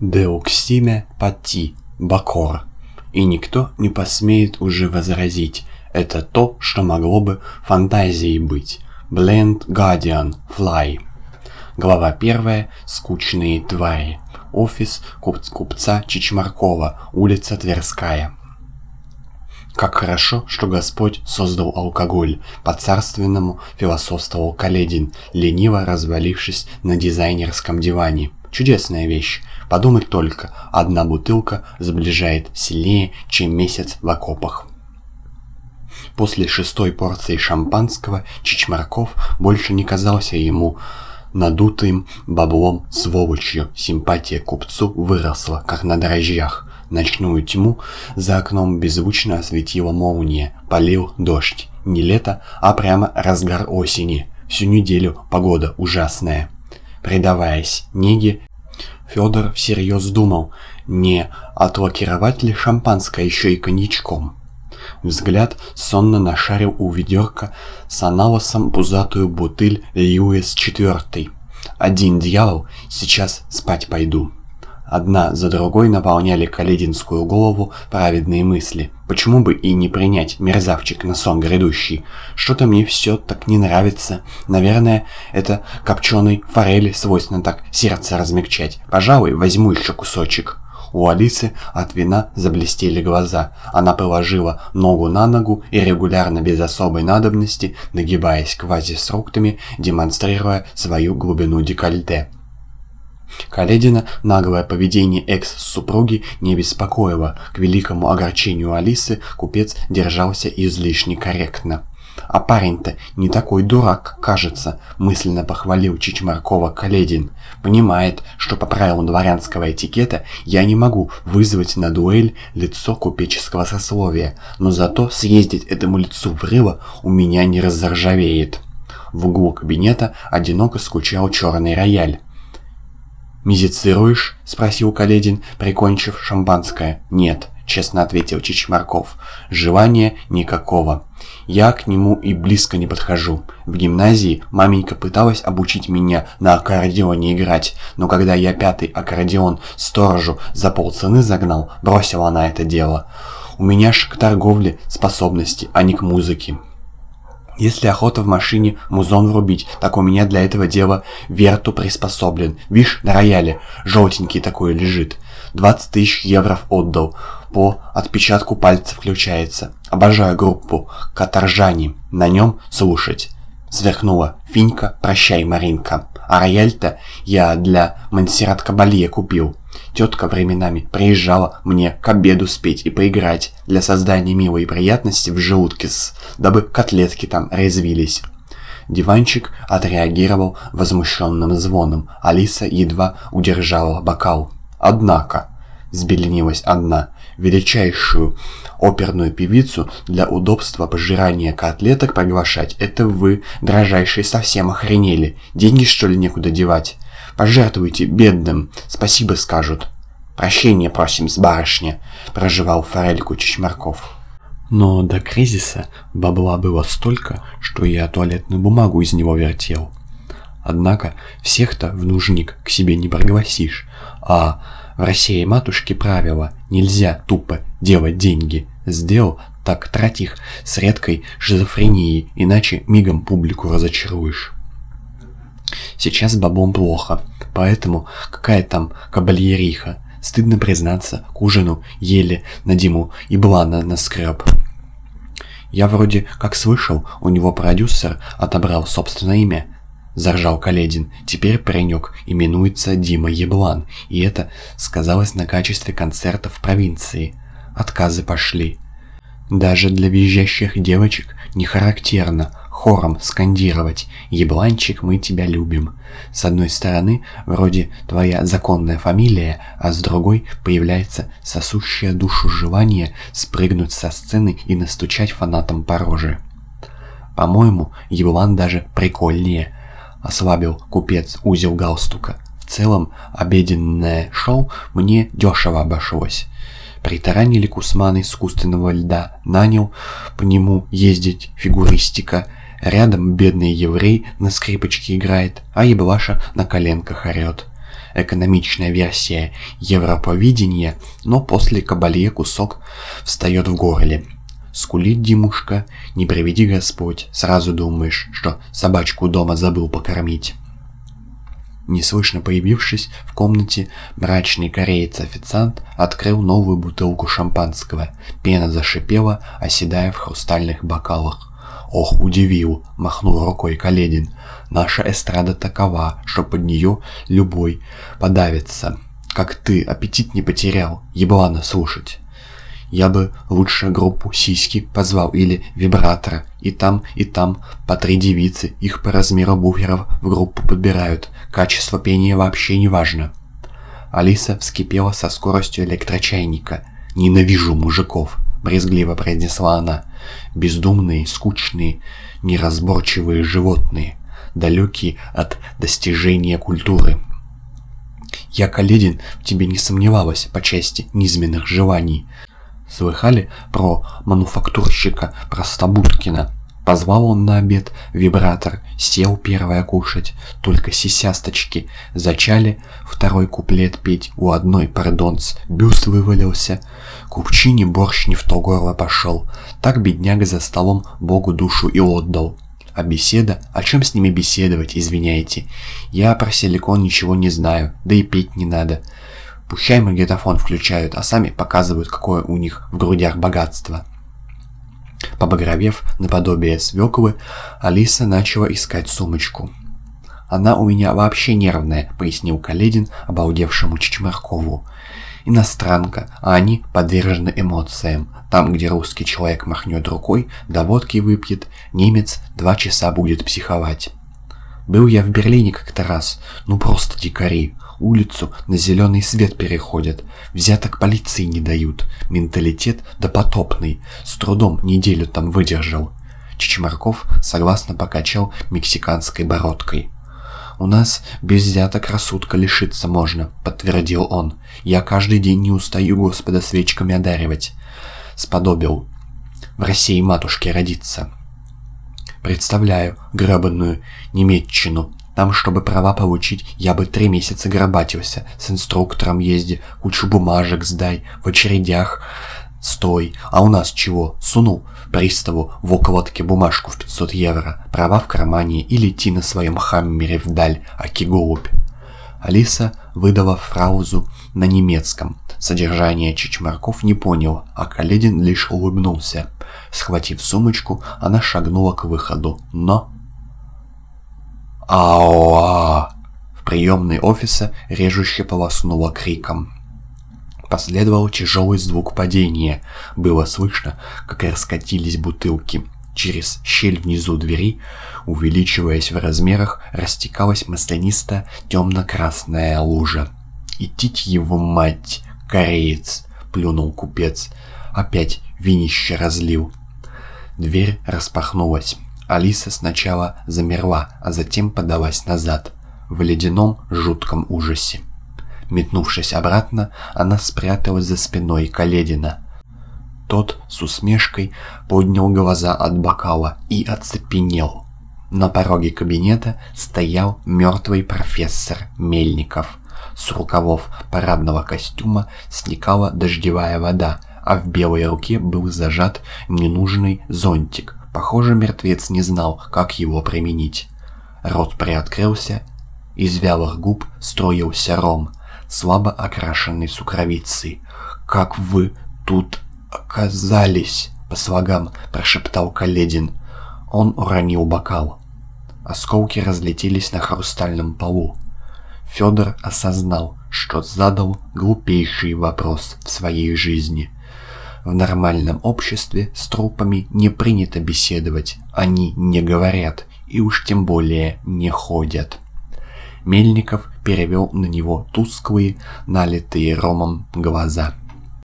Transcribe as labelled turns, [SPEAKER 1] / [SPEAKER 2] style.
[SPEAKER 1] Деоксиме Пати, Бакор. И никто не посмеет уже возразить, это то, что могло бы фантазией быть. Blend Guardian Fly. Глава первая. Скучные твари. Офис куп купца Чичмаркова, улица Тверская. Как хорошо, что Господь создал алкоголь, по-царственному философствовал Каледин, лениво развалившись на дизайнерском диване. Чудесная вещь. Подумать только, одна бутылка сближает сильнее, чем месяц в окопах. После шестой порции шампанского Чичмарков больше не казался ему надутым баблом сволочью. Симпатия к купцу выросла, как на дрожжах. Ночную тьму за окном беззвучно осветила молния, полил дождь. Не лето, а прямо разгар осени. Всю неделю погода ужасная. Предаваясь неге, Федор всерьез думал, не отлакировать ли шампанское еще и коньячком. Взгляд сонно нашарил у ведерка с аналосом пузатую бутыль Льюис четвертый. Один дьявол, сейчас спать пойду. Одна за другой наполняли Калединскую голову праведные мысли. Почему бы и не принять мерзавчик на сон грядущий? Что-то мне все так не нравится. Наверное, это копченый форели свойственно так сердце размягчать. Пожалуй, возьму еще кусочек. У Алисы от вина заблестели глаза. Она положила ногу на ногу и регулярно без особой надобности, нагибаясь к вазе с фруктами, демонстрируя свою глубину декольте. Каледина наглое поведение экс-супруги не беспокоило. К великому огорчению Алисы купец держался излишне корректно. «А парень-то не такой дурак, кажется», — мысленно похвалил Чичмаркова Каледин. «Понимает, что по правилам дворянского этикета я не могу вызвать на дуэль лицо купеческого сословия, но зато съездить этому лицу в рыло у меня не разоржавеет». В углу кабинета одиноко скучал черный рояль. «Мизицируешь?» — спросил Каледин, прикончив шампанское. «Нет», — честно ответил Чичмарков. «Желания никакого. Я к нему и близко не подхожу. В гимназии маменька пыталась обучить меня на аккордеоне играть, но когда я пятый аккордеон сторожу за полцены загнал, бросила она это дело. У меня ж к торговле способности, а не к музыке». Если охота в машине музон врубить, так у меня для этого дела верту приспособлен. Вишь, на рояле, желтенький такой лежит. 20 тысяч евро отдал. По отпечатку пальца включается. Обожаю группу «Каторжане». На нем слушать. Сверкнула. Финька, прощай, Маринка. А рояль-то я для Монсеррат Кабалье купил. Тетка временами приезжала мне к обеду спеть и поиграть для создания милой приятности в желудке, дабы котлетки там резвились. Диванчик отреагировал возмущенным звоном. Алиса едва удержала бокал. «Однако», — взбеленилась одна, — «величайшую оперную певицу для удобства пожирания котлеток приглашать, это вы, дрожайшие, совсем охренели. Деньги, что ли, некуда девать?» Пожертвуйте бедным, спасибо скажут. Прощения просим с барышня, проживал форельку Чичмарков. Но до кризиса бабла было столько, что я туалетную бумагу из него вертел. Однако всех-то в нужник к себе не пригласишь, а в России матушки правило нельзя тупо делать деньги. Сделал, так трать их с редкой шизофренией, иначе мигом публику разочаруешь. Сейчас бабом плохо, поэтому какая там кабальериха. Стыдно признаться, к ужину еле на Диму и Блана наскреб. Я вроде как слышал, у него продюсер отобрал собственное имя. Заржал Каледин. Теперь паренек именуется Дима Еблан, и это сказалось на качестве концерта в провинции. Отказы пошли. Даже для визжащих девочек не характерно, хором скандировать «Ебланчик, мы тебя любим». С одной стороны, вроде твоя законная фамилия, а с другой появляется сосущее душу желание спрыгнуть со сцены и настучать фанатам по роже. По-моему, Еблан даже прикольнее, ослабил купец узел галстука. В целом, обеденное шоу мне дешево обошлось. Притаранили Кусмана искусственного льда, нанял по нему ездить фигуристика – Рядом бедный еврей на скрипочке играет, а еблаша на коленках орет. экономичная версия европовидения, но после кабалье кусок встает в горле. Скулит Димушка, не приведи Господь, сразу думаешь, что собачку дома забыл покормить. Неслышно появившись в комнате, мрачный кореец-официант открыл новую бутылку шампанского. Пена зашипела, оседая в хрустальных бокалах. «Ох, удивил!» — махнул рукой Каледин. «Наша эстрада такова, что под нее любой подавится. Как ты, аппетит не потерял, еблана слушать». Я бы лучше группу сиськи позвал или вибратора. И там, и там по три девицы, их по размеру буферов в группу подбирают. Качество пения вообще не важно. Алиса вскипела со скоростью электрочайника. «Ненавижу мужиков», — брезгливо произнесла она. «Бездумные, скучные, неразборчивые животные, далекие от достижения культуры». Я, Каледин, в тебе не сомневалась по части низменных желаний. Слыхали про мануфактурщика Простобудкина? Позвал он на обед вибратор, сел первое кушать, только сисясточки зачали второй куплет петь, у одной, пардонц, бюст вывалился. Купчине борщ не в то горло пошел, так бедняга за столом Богу душу и отдал. А беседа? О чем с ними беседовать, извиняйте? Я про силикон ничего не знаю, да и петь не надо. Пущай магнитофон включают, а сами показывают, какое у них в грудях богатство. Побагровев наподобие свеклы, Алиса начала искать сумочку. «Она у меня вообще нервная», — пояснил Каледин обалдевшему Чичмаркову. «Иностранка, а они подвержены эмоциям. Там, где русский человек махнет рукой, до водки выпьет, немец два часа будет психовать». Был я в Берлине как-то раз, ну просто дикари улицу на зеленый свет переходят, взяток полиции не дают, менталитет допотопный, с трудом неделю там выдержал. Чичмарков согласно покачал мексиканской бородкой. «У нас без взяток рассудка лишиться можно», — подтвердил он. «Я каждый день не устаю Господа свечками одаривать». Сподобил. В России матушке родиться. Представляю грабанную немецчину, там, чтобы права получить, я бы три месяца горбатился, с инструктором езди, кучу бумажек сдай, в очередях стой. А у нас чего? Сунул приставу в околотке бумажку в 500 евро, права в кармане и лети на своем хаммере вдаль, аки голубь. Алиса выдала фраузу на немецком. Содержание Чичмарков не понял, а Каледин лишь улыбнулся. Схватив сумочку, она шагнула к выходу, но «Ауа!» В приемной офиса режуще полоснуло криком. Последовал тяжелый звук падения. Было слышно, как раскатились бутылки. Через щель внизу двери, увеличиваясь в размерах, растекалась маслянистая темно-красная лужа. «Идите его мать, кореец!» — плюнул купец. Опять винище разлил. Дверь распахнулась. Алиса сначала замерла, а затем подалась назад, в ледяном жутком ужасе. Метнувшись обратно, она спряталась за спиной Каледина. Тот с усмешкой поднял глаза от бокала и оцепенел. На пороге кабинета стоял мертвый профессор Мельников. С рукавов парадного костюма сникала дождевая вода, а в белой руке был зажат ненужный зонтик, Похоже, мертвец не знал, как его применить. Рот приоткрылся, из вялых губ строился ром, слабо окрашенный сукровицей. «Как вы тут оказались?» — по слогам прошептал Каледин. Он уронил бокал. Осколки разлетелись на хрустальном полу. Федор осознал, что задал глупейший вопрос в своей жизни — в нормальном обществе с трупами не принято беседовать, они не говорят и уж тем более не ходят. Мельников перевел на него тусклые, налитые ромом глаза.